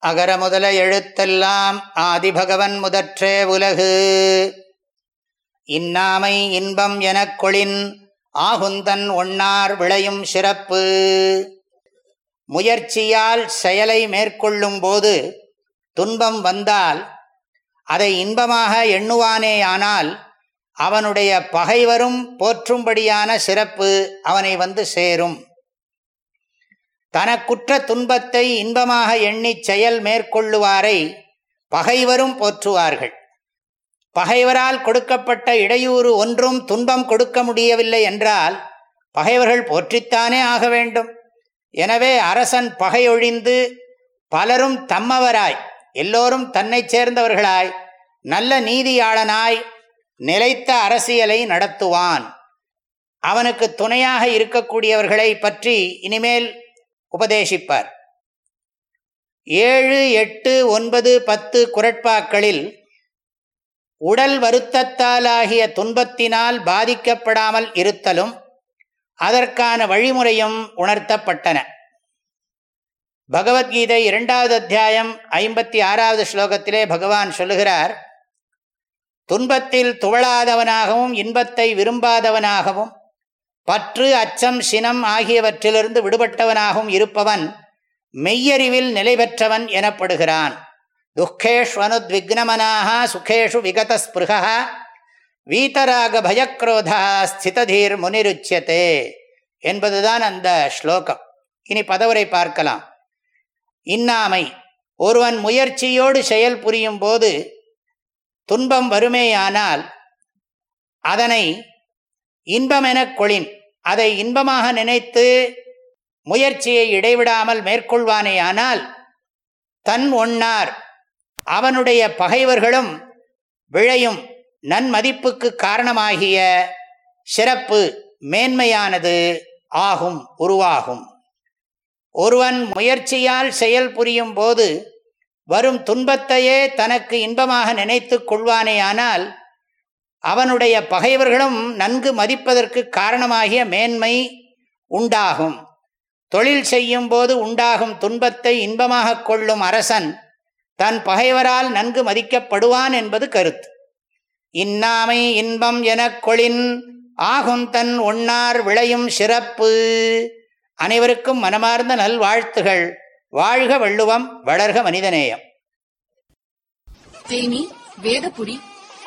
அகர முதல எழுத்தெல்லாம் ஆதிபகவன் முதற்றே உலகு. இன்னாமை இன்பம் எனக் கொளின் ஆகுந்தன் ஒன்னார் விளையும் சிறப்பு. முயற்சியால் செயலை மேற்கொள்ளும் போது துன்பம் வந்தால் அதை இன்பமாக எண்ணுவானேயானால் அவனுடைய பகைவரும் போற்றும்படியான சிறப்பு அவனை வந்து சேரும். தனக்குற்ற துன்பத்தை இன்பமாக எண்ணிச் செயல் மேற்கொள்ளுவாரை பகைவரும் போற்றுவார்கள். பகைவரால் கொடுக்கப்பட்ட இடையூறு ஒன்றும் துன்பம் கொடுக்க முடியவில்லை என்றால் பகைவர்கள் போற்றித்தானே ஆக வேண்டும். எனவே அரசன் பகையொழிந்து பலரும் தம்மவராய் எல்லோரும் தன்னை சேர்ந்தவர்களாய் நல்ல நீதியாளனாய் நிலைத்த அரசியலை நடத்துவான். அவனுக்கு துணையாக இருக்கக்கூடியவர்களை பற்றி இனிமேல் உபதேசிப்பார். ஏழு எட்டு ஒன்பது பத்து குரட்பாக்களில் உடல் வருத்தத்தாலாகிய துன்பத்தினால் பாதிக்கப்படாமல் இருத்தலும் அதற்கான வழிமுறையும் உணர்த்தப்பட்டன. பகவத்கீதை இரண்டாவது அத்தியாயம் ஐம்பத்தி ஆறாவது ஸ்லோகத்திலே பகவான் சொல்லுகிறார் துன்பத்தில் துவளாதவனாகவும் இன்பத்தை விரும்பாதவனாகவும் பற்று அச்சம் சினம் ஆகியவற்றிலிருந்து விடுபட்டவனாகவும் இருப்பவன் மெய்யறிவில் நிலை பெற்றவன் எனப்படுகிறான். துக்கேஷ்வனுத்விக்னமனாக சுகேஷு விகதஸ்பிருகா வீதராக பயக்ரோதா ஸ்திததீர் முனிருச்சியத்தே என்பதுதான் அந்த ஸ்லோகம். இனி பதவரை பார்க்கலாம். இன்னாமை ஒருவன் முயற்சியோடு செயல் புரியும் போது துன்பம் வருமேயானால் அதனை இன்பமெனக் கொளின். அதை இன்பமாக நினைத்து முயற்சியை இடைவிடாமல் மேற்கொள்வானேயானால் தன் ஒன்னார் அவனுடைய பகைவர்களும் விழையும் நன்மதிப்புக்கு காரணமாகிய சிறப்பு மேன்மையானது ஆகும் உருவாகும். ஒருவன் முயற்சியால் செயல் புரியும் போது வரும் துன்பத்தையே தனக்கு இன்பமாக நினைத்து கொள்வானேயானால் அவனுடைய பகைவர்களும் நன்கு மதிப்பதற்கு காரணமாகிய மேன்மை உண்டாகும். தொழில் செய்யும் போது உண்டாகும் துன்பத்தை இன்பமாக கொள்ளும் அரசன் தன் பகைவரால் நன்கு மதிக்கப்படுவான் என்பது கருத்து. இன்னாமை இன்பம் எனக் கொளின் ஆகும் தன் ஒன்னார் விளையும் சிறப்பு. அனைவருக்கும் மனமார்ந்த நல்வாழ்த்துகள். வாழ்க வள்ளுவம் வளர்க மனிதநேயம். தேனி வேதபுரி